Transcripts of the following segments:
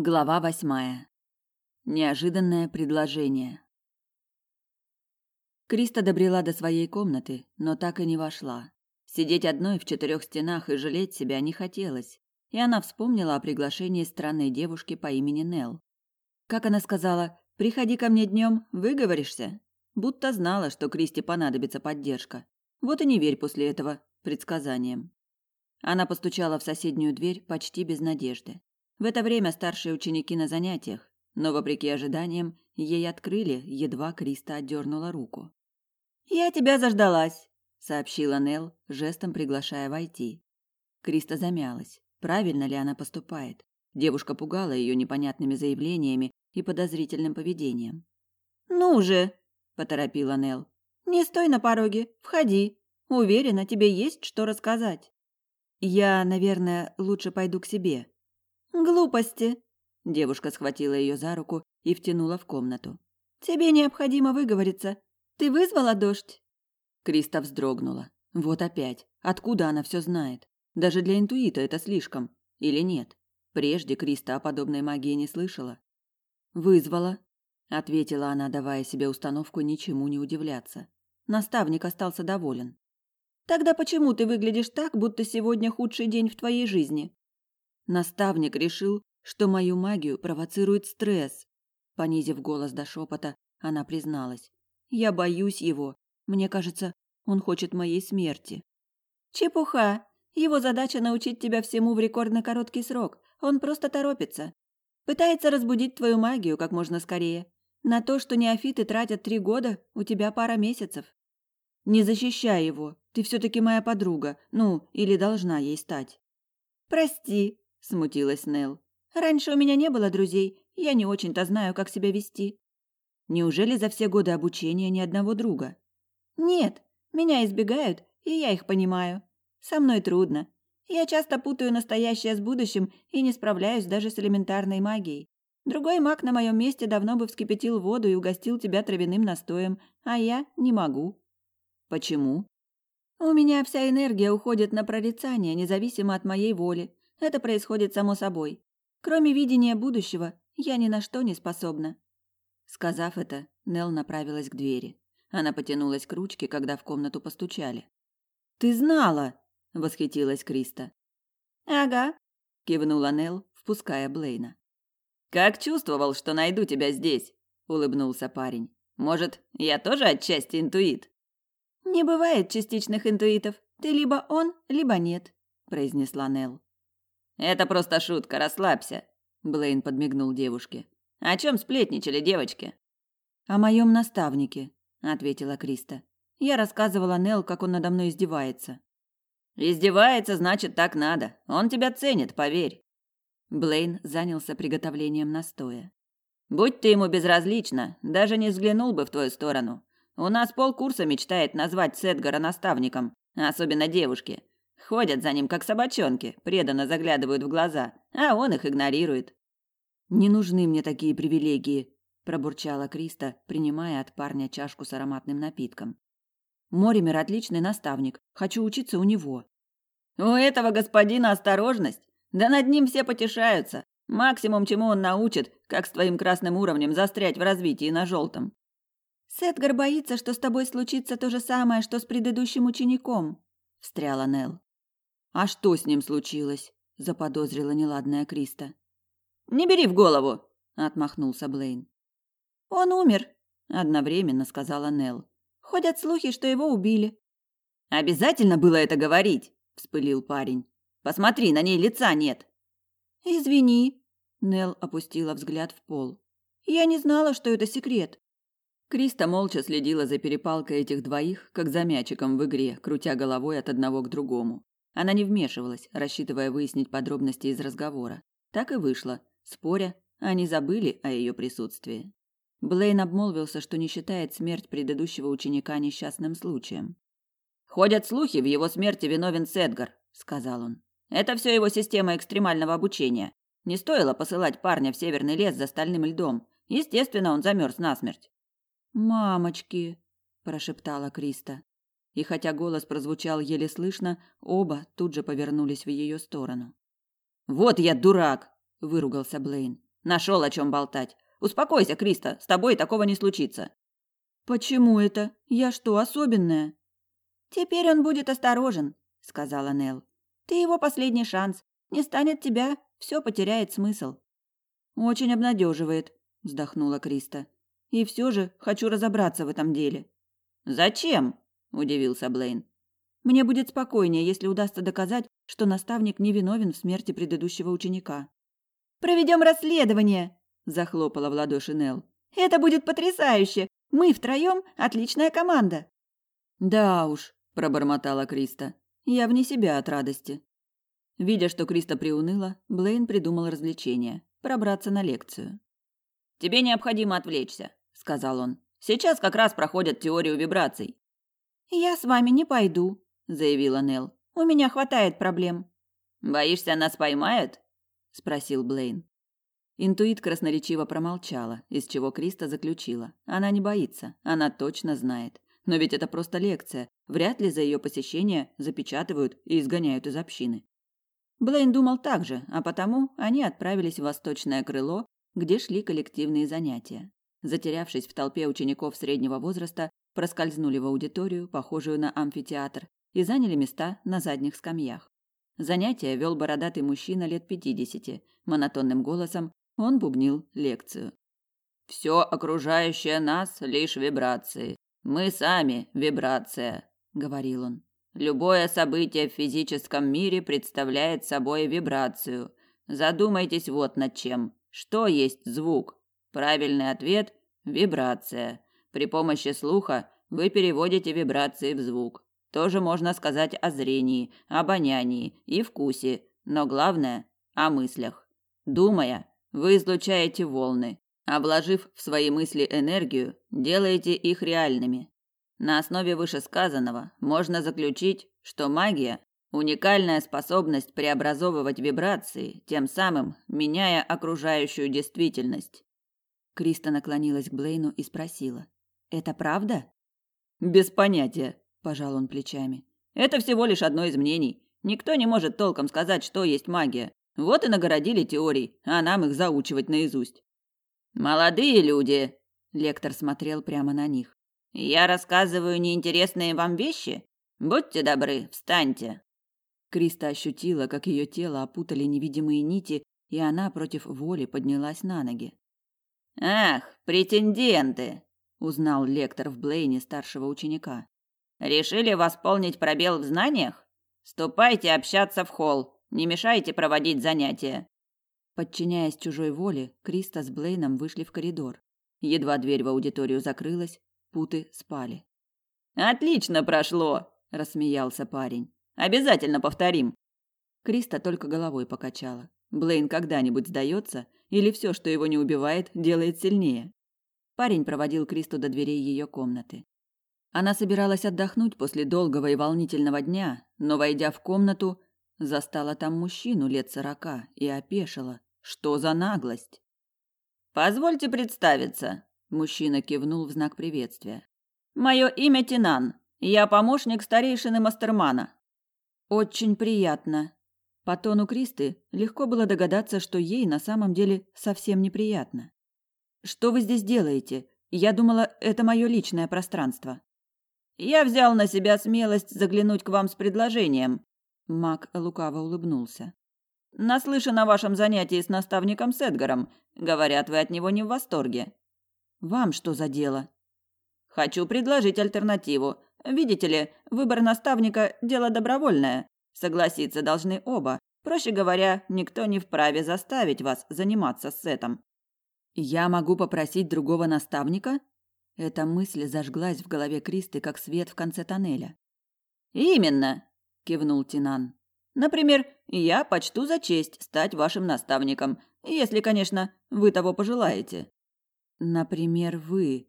Глава восьмая. Неожиданное предложение. Криста добрела до своей комнаты, но так и не вошла. Сидеть одной в четырех стенах и жалеть себя не хотелось, и она вспомнила о приглашении странной девушки по имени Нел. Как она сказала, «Приходи ко мне днем, выговоришься?» Будто знала, что Кристи понадобится поддержка. Вот и не верь после этого предсказаниям. Она постучала в соседнюю дверь почти без надежды. В это время старшие ученики на занятиях, но, вопреки ожиданиям, ей открыли, едва Криста отдернула руку. «Я тебя заждалась», — сообщила Нел, жестом приглашая войти. Криста замялась. Правильно ли она поступает? Девушка пугала ее непонятными заявлениями и подозрительным поведением. «Ну же!» – поторопила Нел. «Не стой на пороге, входи. Уверена, тебе есть что рассказать». «Я, наверное, лучше пойду к себе», Глупости. Девушка схватила ее за руку и втянула в комнату. Тебе необходимо выговориться. Ты вызвала дождь? Криста вздрогнула. Вот опять. Откуда она все знает? Даже для интуита это слишком. Или нет? Прежде Криста о подобной магии не слышала. Вызвала, ответила она, давая себе установку ничему не удивляться. Наставник остался доволен. Тогда почему ты выглядишь так, будто сегодня худший день в твоей жизни? Наставник решил, что мою магию провоцирует стресс. Понизив голос до шепота, она призналась. Я боюсь его. Мне кажется, он хочет моей смерти. Чепуха. Его задача научить тебя всему в рекордно короткий срок. Он просто торопится. Пытается разбудить твою магию как можно скорее. На то, что неофиты тратят три года, у тебя пара месяцев. Не защищай его. Ты все-таки моя подруга. Ну, или должна ей стать. Прости, смутилась Нел. Раньше у меня не было друзей, я не очень-то знаю, как себя вести. Неужели за все годы обучения ни одного друга? Нет, меня избегают, и я их понимаю. Со мной трудно. Я часто путаю настоящее с будущим и не справляюсь даже с элементарной магией. Другой маг на моем месте давно бы вскипятил воду и угостил тебя травяным настоем, а я не могу. Почему? У меня вся энергия уходит на прорицание, независимо от моей воли. Это происходит само собой. Кроме видения будущего, я ни на что не способна. Сказав это, Нел направилась к двери. Она потянулась к ручке, когда в комнату постучали. Ты знала, восхитилась Криста. Ага, кивнула Нел, впуская Блейна. Как чувствовал, что найду тебя здесь, улыбнулся парень. Может, я тоже отчасти интуит? Не бывает частичных интуитов. Ты либо он, либо нет, произнесла Нел. Это просто шутка, расслабься, Блейн подмигнул девушке. О чем сплетничали девочки? О моем наставнике, ответила Криста. Я рассказывала Нел, как он надо мной издевается. Издевается, значит, так надо. Он тебя ценит, поверь. Блейн занялся приготовлением настоя. Будь ты ему безразлична, даже не взглянул бы в твою сторону. У нас полкурса мечтает назвать Сетгара наставником, особенно девушки. Ходят за ним, как собачонки, преданно заглядывают в глаза, а он их игнорирует. «Не нужны мне такие привилегии», – пробурчала Криста, принимая от парня чашку с ароматным напитком. «Моример отличный наставник. Хочу учиться у него». «У этого господина осторожность. Да над ним все потешаются. Максимум, чему он научит, как с твоим красным уровнем застрять в развитии на желтом». «Сетгар боится, что с тобой случится то же самое, что с предыдущим учеником», – встряла Нел. А что с ним случилось? заподозрила неладная Криста. Не бери в голову, отмахнулся Блейн. Он умер, одновременно сказала Нел. Ходят слухи, что его убили. Обязательно было это говорить, вспылил парень. Посмотри, на ней лица нет. Извини, Нел опустила взгляд в пол. Я не знала, что это секрет. Криста молча следила за перепалкой этих двоих, как за мячиком в игре, крутя головой от одного к другому. Она не вмешивалась, рассчитывая выяснить подробности из разговора. Так и вышло. Споря, они забыли о ее присутствии. Блейн обмолвился, что не считает смерть предыдущего ученика несчастным случаем. «Ходят слухи, в его смерти виновен Седгар», — сказал он. «Это все его система экстремального обучения. Не стоило посылать парня в северный лес за стальным льдом. Естественно, он замерз насмерть». «Мамочки», – прошептала Криста и хотя голос прозвучал еле слышно, оба тут же повернулись в ее сторону. Вот я дурак, выругался Блейн. Нашел о чем болтать. Успокойся, Криста, с тобой такого не случится. Почему это? Я что, особенная? Теперь он будет осторожен, сказала Нел. Ты его последний шанс. Не станет тебя, все потеряет смысл. Очень обнадеживает, вздохнула Криста. И все же хочу разобраться в этом деле. Зачем? Удивился Блейн. Мне будет спокойнее, если удастся доказать, что наставник не виновен в смерти предыдущего ученика. Проведем расследование, захлопала в ладоши Нел. Это будет потрясающе. Мы втроем отличная команда. Да уж, пробормотала Криста. Я вне себя от радости. Видя, что Криста приуныла, Блейн придумал развлечение пробраться на лекцию. Тебе необходимо отвлечься, сказал он. Сейчас как раз проходят теорию вибраций. Я с вами не пойду, заявила Нел. У меня хватает проблем. Боишься, нас поймают? спросил Блейн. Интуит красноречиво промолчала, из чего Криста заключила: она не боится, она точно знает. Но ведь это просто лекция, вряд ли за ее посещение запечатывают и изгоняют из общины. Блейн думал так же, а потому они отправились в восточное крыло, где шли коллективные занятия. Затерявшись в толпе учеников среднего возраста, проскользнули в аудиторию, похожую на амфитеатр, и заняли места на задних скамьях. Занятия вел бородатый мужчина лет пятидесяти. Монотонным голосом он бубнил лекцию. «Все окружающее нас – лишь вибрации. Мы сами – вибрация», – говорил он. «Любое событие в физическом мире представляет собой вибрацию. Задумайтесь вот над чем. Что есть звук? Правильный ответ – вибрация. При помощи слуха вы переводите вибрации в звук. Тоже можно сказать о зрении, обонянии и вкусе, но главное – о мыслях. Думая, вы излучаете волны, вложив в свои мысли энергию, делаете их реальными. На основе вышесказанного можно заключить, что магия – уникальная способность преобразовывать вибрации, тем самым меняя окружающую действительность. Криста наклонилась к Блейну и спросила. «Это правда?» «Без понятия», – пожал он плечами. «Это всего лишь одно из мнений. Никто не может толком сказать, что есть магия. Вот и нагородили теорий, а нам их заучивать наизусть. Молодые люди, лектор смотрел прямо на них. Я рассказываю неинтересные вам вещи? Будьте добры, встаньте. Криста ощутила, как ее тело опутали невидимые нити, и она против воли поднялась на ноги. Ах, претенденты, узнал лектор в Блейне старшего ученика. Решили восполнить пробел в знаниях? Ступайте общаться в холл. Не мешайте проводить занятия. Подчиняясь чужой воле, Криста с Блейном вышли в коридор. Едва дверь в аудиторию закрылась, путы спали. Отлично прошло, рассмеялся парень. Обязательно повторим. Криста только головой покачала. Блейн когда-нибудь сдается или все, что его не убивает, делает сильнее? Парень проводил Кристу до дверей ее комнаты. Она собиралась отдохнуть после долгого и волнительного дня, но войдя в комнату, Застала там мужчину лет сорока и опешила. Что за наглость? Позвольте представиться, мужчина кивнул в знак приветствия. Мое имя Тинан. Я помощник старейшины Мастермана. Очень приятно. По тону Кристы легко было догадаться, что ей на самом деле совсем неприятно. Что вы здесь делаете? Я думала, это мое личное пространство. Я взял на себя смелость заглянуть к вам с предложением, Мак лукаво улыбнулся. Наслышан о вашем занятии с наставником Седгаром. Говорят, вы от него не в восторге. Вам что за дело? Хочу предложить альтернативу. Видите ли, выбор наставника дело добровольное. Согласиться должны оба. Проще говоря, никто не вправе заставить вас заниматься с этим. Я могу попросить другого наставника? Эта мысль зажглась в голове Кристы, как свет в конце тоннеля. Именно, кивнул Тинан. Например, я почту за честь стать вашим наставником, если, конечно, вы того пожелаете. Например, вы,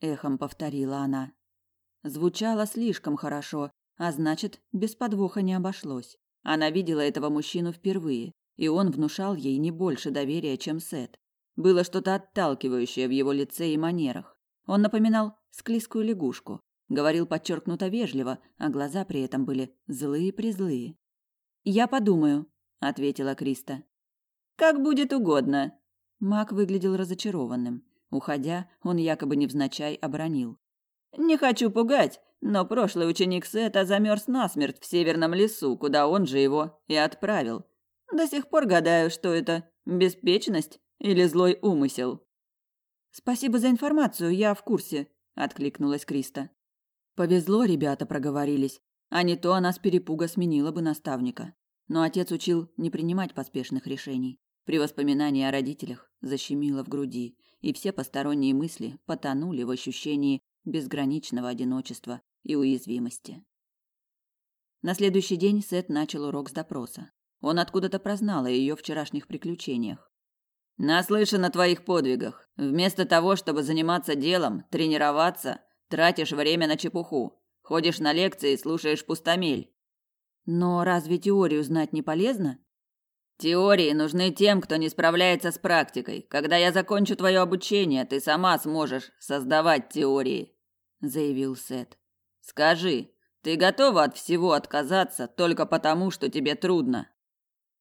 эхом повторила она. Звучало слишком хорошо, а значит, без подвоха не обошлось. Она видела этого мужчину впервые, и он внушал ей не больше доверия, чем Сет. Было что-то отталкивающее в его лице и манерах. Он напоминал склизкую лягушку, Говорил подчеркнуто вежливо, а глаза при этом были злые-призлые. «Я подумаю», — ответила Криста. «Как будет угодно», Мак выглядел разочарованным. Уходя, он якобы невзначай обронил. «Не хочу пугать, но прошлый ученик Сета замерз насмерть в северном лесу, куда он же его и отправил. До сих пор гадаю, что это – беспечность или злой умысел». «Спасибо за информацию, я в курсе», – откликнулась Криста. Повезло, ребята проговорились, а не то она с перепуга сменила бы наставника. Но отец учил не принимать поспешных решений. При воспоминании о родителях защемило в груди, и все посторонние мысли потонули в ощущении безграничного одиночества и уязвимости. На следующий день Сет начал урок с допроса. Он откуда-то прознал о ее вчерашних приключениях. «Наслышан о твоих подвигах. Вместо того, чтобы заниматься делом, тренироваться, тратишь время на чепуху. Ходишь на лекции и слушаешь пустомель». «Но разве теорию знать не полезно?» Теории нужны тем, кто не справляется с практикой. Когда я закончу твое обучение, ты сама сможешь создавать теории, заявил Сет. Скажи, ты готова от всего отказаться только потому, что тебе трудно?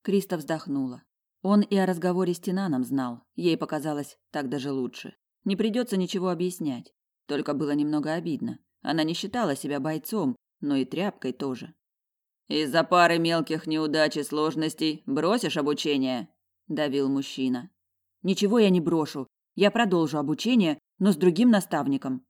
Криста вздохнула. Он и о разговоре с Тинаном знал. Ей показалось так даже лучше. Не придется ничего объяснять. Только было немного обидно. Она не считала себя бойцом, но и тряпкой тоже. Из-за пары мелких неудач и сложностей бросишь обучение, давил мужчина. Ничего я не брошу. Я продолжу обучение, но с другим наставником.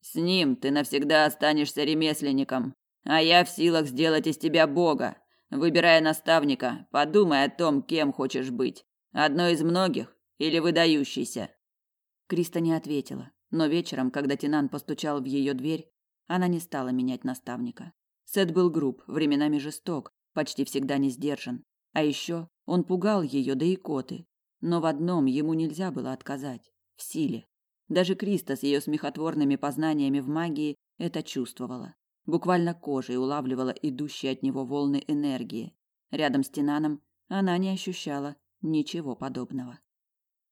С ним ты навсегда останешься ремесленником, а я в силах сделать из тебя бога. Выбирая наставника, подумай о том, кем хочешь быть. Одной из многих или выдающийся. Криста не ответила, но вечером, когда Тинан постучал в ее дверь, она не стала менять наставника. Сет был груб, временами жесток, почти всегда не сдержан. А еще он пугал ее до икоты. Но в одном ему нельзя было отказать – в силе. Даже Криста с ее смехотворными познаниями в магии это чувствовала. Буквально кожей улавливала идущие от него волны энергии. Рядом с Тинаном она не ощущала ничего подобного.